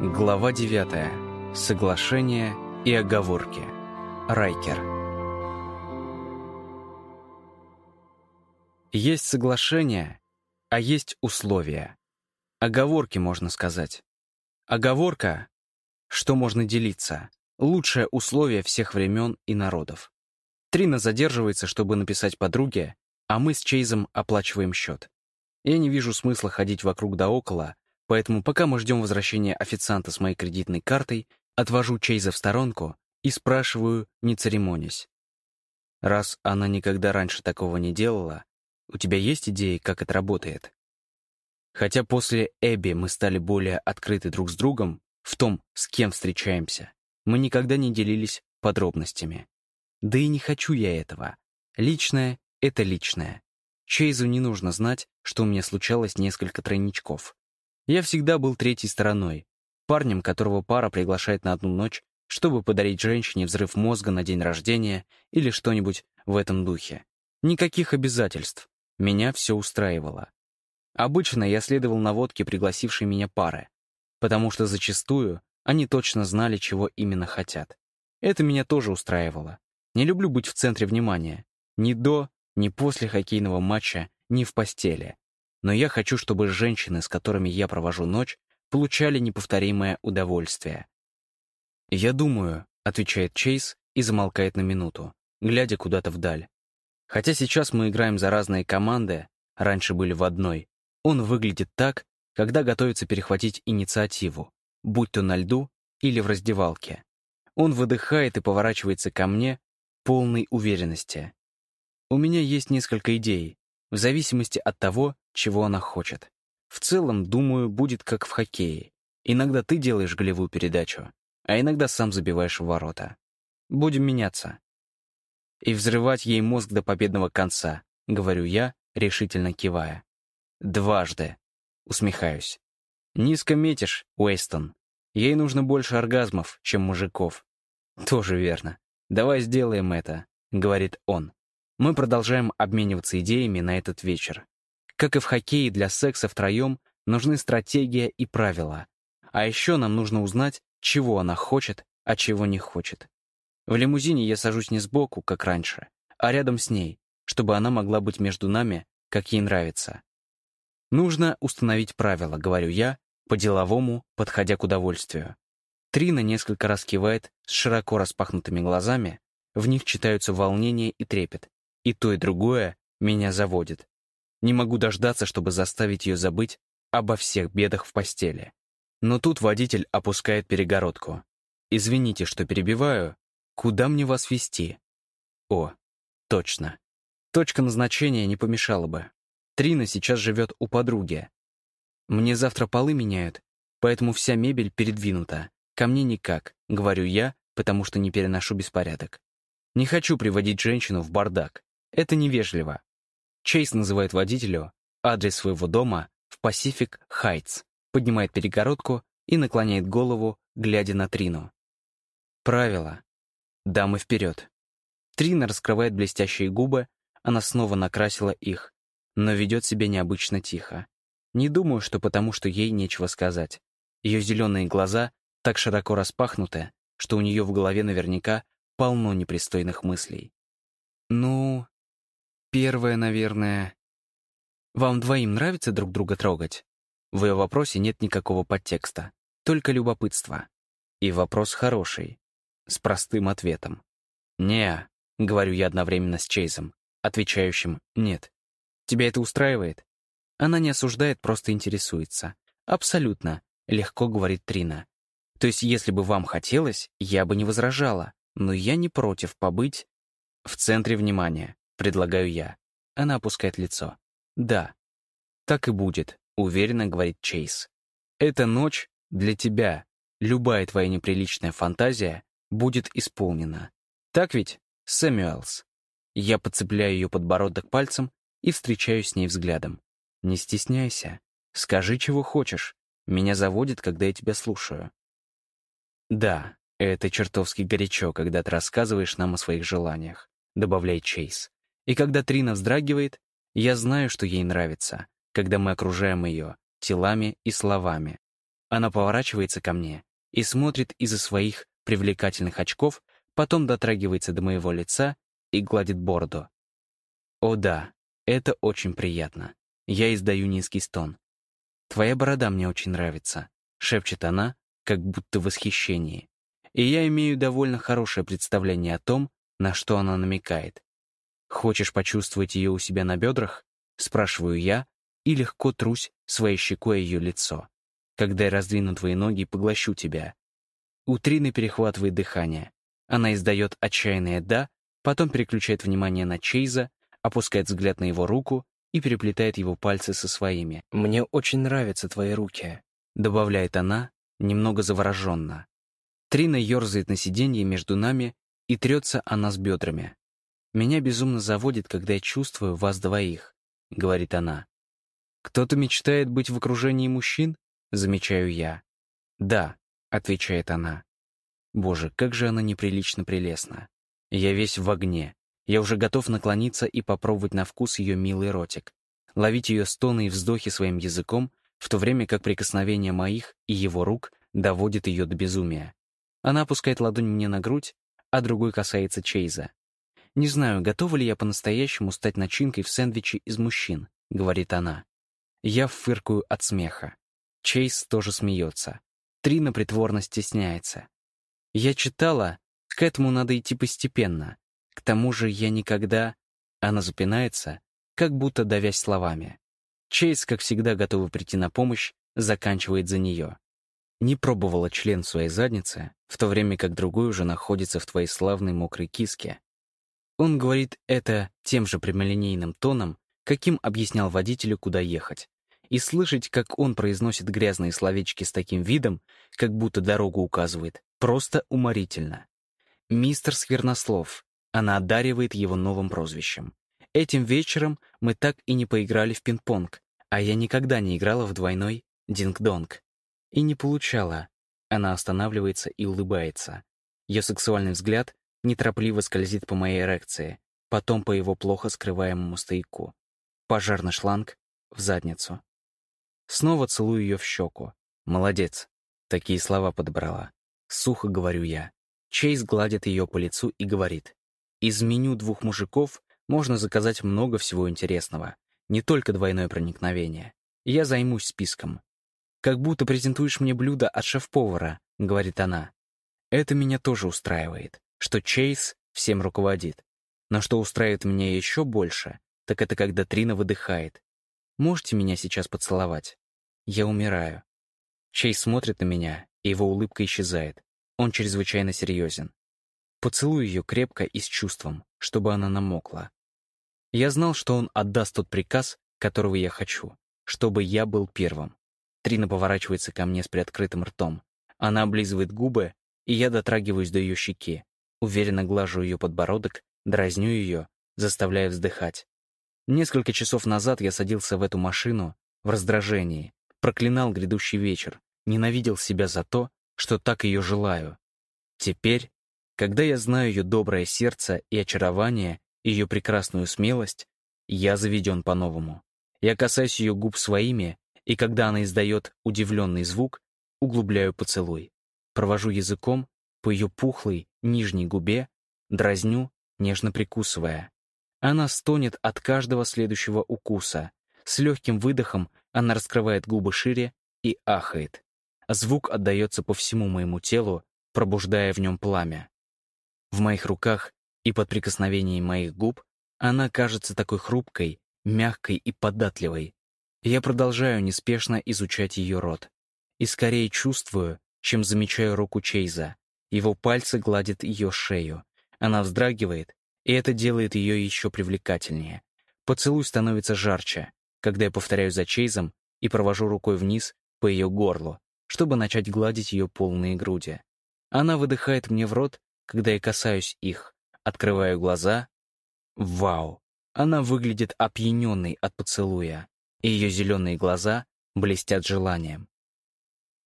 Глава 9. Соглашение и оговорки. Райкер. Есть соглашение, а есть условия. Оговорки, можно сказать. Оговорка — что можно делиться. Лучшее условие всех времен и народов. Трина задерживается, чтобы написать подруге, а мы с Чейзом оплачиваем счет. Я не вижу смысла ходить вокруг да около, Поэтому пока мы ждем возвращения официанта с моей кредитной картой, отвожу Чейза в сторонку и спрашиваю, не церемонясь. Раз она никогда раньше такого не делала, у тебя есть идеи, как это работает? Хотя после Эбби мы стали более открыты друг с другом в том, с кем встречаемся, мы никогда не делились подробностями. Да и не хочу я этого. Личное — это личное. Чейзу не нужно знать, что у меня случалось несколько тройничков. Я всегда был третьей стороной, парнем, которого пара приглашает на одну ночь, чтобы подарить женщине взрыв мозга на день рождения или что-нибудь в этом духе. Никаких обязательств. Меня все устраивало. Обычно я следовал наводке пригласившей меня пары, потому что зачастую они точно знали, чего именно хотят. Это меня тоже устраивало. Не люблю быть в центре внимания. Ни до, ни после хоккейного матча, ни в постели но я хочу, чтобы женщины, с которыми я провожу ночь, получали неповторимое удовольствие. «Я думаю», — отвечает Чейз и замолкает на минуту, глядя куда-то вдаль. Хотя сейчас мы играем за разные команды, раньше были в одной, он выглядит так, когда готовится перехватить инициативу, будь то на льду или в раздевалке. Он выдыхает и поворачивается ко мне, полной уверенности. У меня есть несколько идей, в зависимости от того, чего она хочет. В целом, думаю, будет как в хоккее. Иногда ты делаешь голевую передачу, а иногда сам забиваешь в ворота. Будем меняться. И взрывать ей мозг до победного конца, говорю я, решительно кивая. Дважды. Усмехаюсь. Низко метишь, Уэйстон. Ей нужно больше оргазмов, чем мужиков. Тоже верно. Давай сделаем это, говорит он. Мы продолжаем обмениваться идеями на этот вечер. Как и в хоккее для секса втроем, нужны стратегия и правила. А еще нам нужно узнать, чего она хочет, а чего не хочет. В лимузине я сажусь не сбоку, как раньше, а рядом с ней, чтобы она могла быть между нами, как ей нравится. Нужно установить правила, говорю я, по-деловому, подходя к удовольствию. Трина несколько раз кивает с широко распахнутыми глазами, в них читаются волнение и трепет. И то, и другое меня заводит. Не могу дождаться, чтобы заставить ее забыть обо всех бедах в постели. Но тут водитель опускает перегородку. «Извините, что перебиваю. Куда мне вас вести? О, точно. Точка назначения не помешала бы. Трина сейчас живет у подруги. Мне завтра полы меняют, поэтому вся мебель передвинута. Ко мне никак, говорю я, потому что не переношу беспорядок. Не хочу приводить женщину в бардак. Это невежливо. Чейз называет водителю адрес своего дома в Pacific Heights, поднимает перегородку и наклоняет голову, глядя на Трину. Правило. Дамы вперед. Трина раскрывает блестящие губы, она снова накрасила их, но ведет себя необычно тихо. Не думаю, что потому, что ей нечего сказать. Ее зеленые глаза так широко распахнуты, что у нее в голове наверняка полно непристойных мыслей. «Ну, Первое, наверное... Вам двоим нравится друг друга трогать? В ее вопросе нет никакого подтекста, только любопытство. И вопрос хороший, с простым ответом. «Не», — говорю я одновременно с Чейзом, отвечающим «нет». «Тебя это устраивает?» Она не осуждает, просто интересуется. «Абсолютно», — легко говорит Трина. «То есть, если бы вам хотелось, я бы не возражала, но я не против побыть в центре внимания. Предлагаю я. Она опускает лицо. Да. Так и будет, уверенно говорит Чейз. Эта ночь для тебя. Любая твоя неприличная фантазия будет исполнена. Так ведь, Сэмюэлс? Я подцепляю ее подбородок пальцем и встречаюсь с ней взглядом. Не стесняйся. Скажи, чего хочешь. Меня заводит, когда я тебя слушаю. Да, это чертовски горячо, когда ты рассказываешь нам о своих желаниях, добавляет Чейз. И когда Трина вздрагивает, я знаю, что ей нравится, когда мы окружаем ее телами и словами. Она поворачивается ко мне и смотрит из-за своих привлекательных очков, потом дотрагивается до моего лица и гладит бороду. О да, это очень приятно. Я издаю низкий стон. «Твоя борода мне очень нравится», — шепчет она, как будто в восхищении. И я имею довольно хорошее представление о том, на что она намекает. «Хочешь почувствовать ее у себя на бедрах?» — спрашиваю я, и легко трусь своей щекой ее лицо. Когда я раздвину твои ноги поглощу тебя. У Трины перехватывает дыхание. Она издает отчаянное «да», потом переключает внимание на Чейза, опускает взгляд на его руку и переплетает его пальцы со своими. «Мне очень нравятся твои руки», — добавляет она, немного завороженно. Трина ерзает на сиденье между нами и трется она с бедрами. «Меня безумно заводит, когда я чувствую вас двоих», — говорит она. «Кто-то мечтает быть в окружении мужчин?» — замечаю я. «Да», — отвечает она. Боже, как же она неприлично прелестна. Я весь в огне. Я уже готов наклониться и попробовать на вкус ее милый ротик. Ловить ее стоны и вздохи своим языком, в то время как прикосновение моих и его рук доводит ее до безумия. Она опускает ладонь мне на грудь, а другой касается Чейза. «Не знаю, готова ли я по-настоящему стать начинкой в сэндвиче из мужчин», — говорит она. Я фыркаю от смеха. Чейз тоже смеется. Трина притворно стесняется. Я читала, к этому надо идти постепенно. К тому же я никогда... Она запинается, как будто давясь словами. Чейз, как всегда готовый прийти на помощь, заканчивает за нее. Не пробовала член своей заднице, в то время как другой уже находится в твоей славной мокрой киске. Он говорит это тем же прямолинейным тоном, каким объяснял водителю, куда ехать. И слышать, как он произносит грязные словечки с таким видом, как будто дорогу указывает, просто уморительно. Мистер Сквернослов. Она одаривает его новым прозвищем. Этим вечером мы так и не поиграли в пинг-понг, а я никогда не играла в двойной динг-донг. И не получала. Она останавливается и улыбается. Ее сексуальный взгляд неторопливо скользит по моей эрекции, потом по его плохо скрываемому стояку. Пожарный шланг в задницу. Снова целую ее в щеку. Молодец. Такие слова подобрала. Сухо говорю я. Чейз гладит ее по лицу и говорит. Из меню двух мужиков можно заказать много всего интересного. Не только двойное проникновение. Я займусь списком. «Как будто презентуешь мне блюдо от шеф-повара», — говорит она. Это меня тоже устраивает, что Чейз всем руководит. Но что устраивает меня еще больше, так это когда Трина выдыхает. «Можете меня сейчас поцеловать?» Я умираю. Чейз смотрит на меня, и его улыбка исчезает. Он чрезвычайно серьезен. Поцелую ее крепко и с чувством, чтобы она намокла. Я знал, что он отдаст тот приказ, которого я хочу, чтобы я был первым. Трина поворачивается ко мне с приоткрытым ртом. Она облизывает губы, и я дотрагиваюсь до ее щеки. Уверенно глажу ее подбородок, дразню ее, заставляя вздыхать. Несколько часов назад я садился в эту машину в раздражении, проклинал грядущий вечер, ненавидел себя за то, что так ее желаю. Теперь, когда я знаю ее доброе сердце и очарование, ее прекрасную смелость, я заведен по-новому. Я касаюсь ее губ своими и когда она издает удивленный звук, углубляю поцелуй. Провожу языком по ее пухлой нижней губе, дразню, нежно прикусывая. Она стонет от каждого следующего укуса. С легким выдохом она раскрывает губы шире и ахает. Звук отдается по всему моему телу, пробуждая в нем пламя. В моих руках и под прикосновением моих губ она кажется такой хрупкой, мягкой и податливой, я продолжаю неспешно изучать ее рот. И скорее чувствую, чем замечаю руку Чейза. Его пальцы гладят ее шею. Она вздрагивает, и это делает ее еще привлекательнее. Поцелуй становится жарче, когда я повторяю за Чейзом и провожу рукой вниз по ее горлу, чтобы начать гладить ее полные груди. Она выдыхает мне в рот, когда я касаюсь их, открываю глаза. Вау! Она выглядит опьяненной от поцелуя и ее зеленые глаза блестят желанием.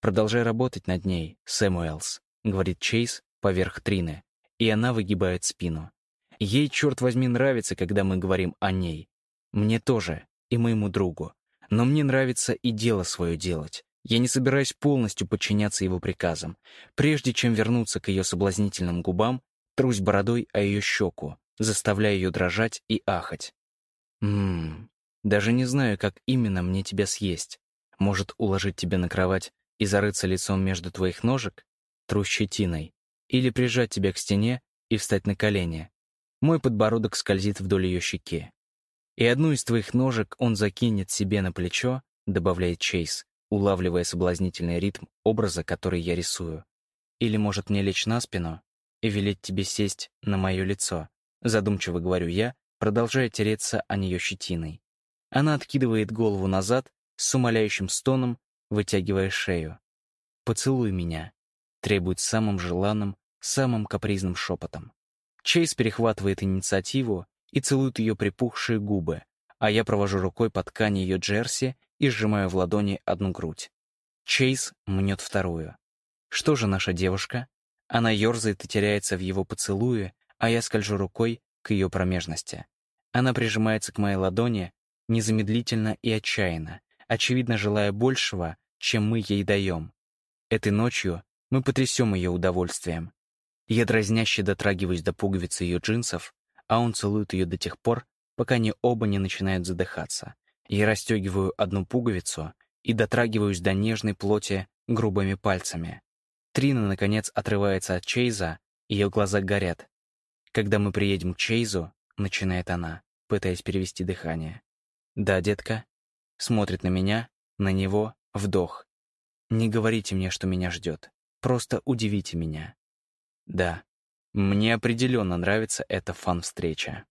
«Продолжай работать над ней, Сэмуэлс», — говорит Чейз поверх Трины, и она выгибает спину. Ей, черт возьми, нравится, когда мы говорим о ней. Мне тоже, и моему другу. Но мне нравится и дело свое делать, Я не собираюсь полностью подчиняться его приказам. Прежде чем вернуться к ее соблазнительным губам, трусь бородой о ее щеку, заставляя ее дрожать и ахать. Ммм, даже не знаю, как именно мне тебя съесть. Может, уложить тебя на кровать и зарыться лицом между твоих ножек, тру щетиной, или прижать тебя к стене и встать на колени. Мой подбородок скользит вдоль ее щеки. И одну из твоих ножек он закинет себе на плечо, добавляет Чейз, улавливая соблазнительный ритм образа, который я рисую. Или может мне лечь на спину и велеть тебе сесть на мое лицо, задумчиво говорю я, продолжая тереться о нее щетиной. Она откидывает голову назад с умоляющим стоном, вытягивая шею. «Поцелуй меня», — требует самым желанным, самым капризным шепотом. Чейз перехватывает инициативу и целует ее припухшие губы, а я провожу рукой по ткани ее джерси и сжимаю в ладони одну грудь. Чейз мнет вторую. Что же наша девушка? Она ерзает и теряется в его поцелуе, а я скольжу рукой к ее промежности. Она прижимается к моей ладони незамедлительно и отчаянно, очевидно желая большего, чем мы ей даем. Этой ночью мы потрясем ее удовольствием. Я дразняще дотрагиваюсь до пуговицы ее джинсов, а он целует ее до тех пор, пока они оба не начинают задыхаться. Я расстегиваю одну пуговицу и дотрагиваюсь до нежной плоти грубыми пальцами. Трина, наконец, отрывается от Чейза, ее глаза горят. «Когда мы приедем к Чейзу», — начинает она, пытаясь перевести дыхание. «Да, детка?» Смотрит на меня, на него, вдох. «Не говорите мне, что меня ждет. Просто удивите меня». Да, мне определенно нравится эта фан-встреча.